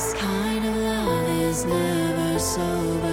This kind of love is never sober.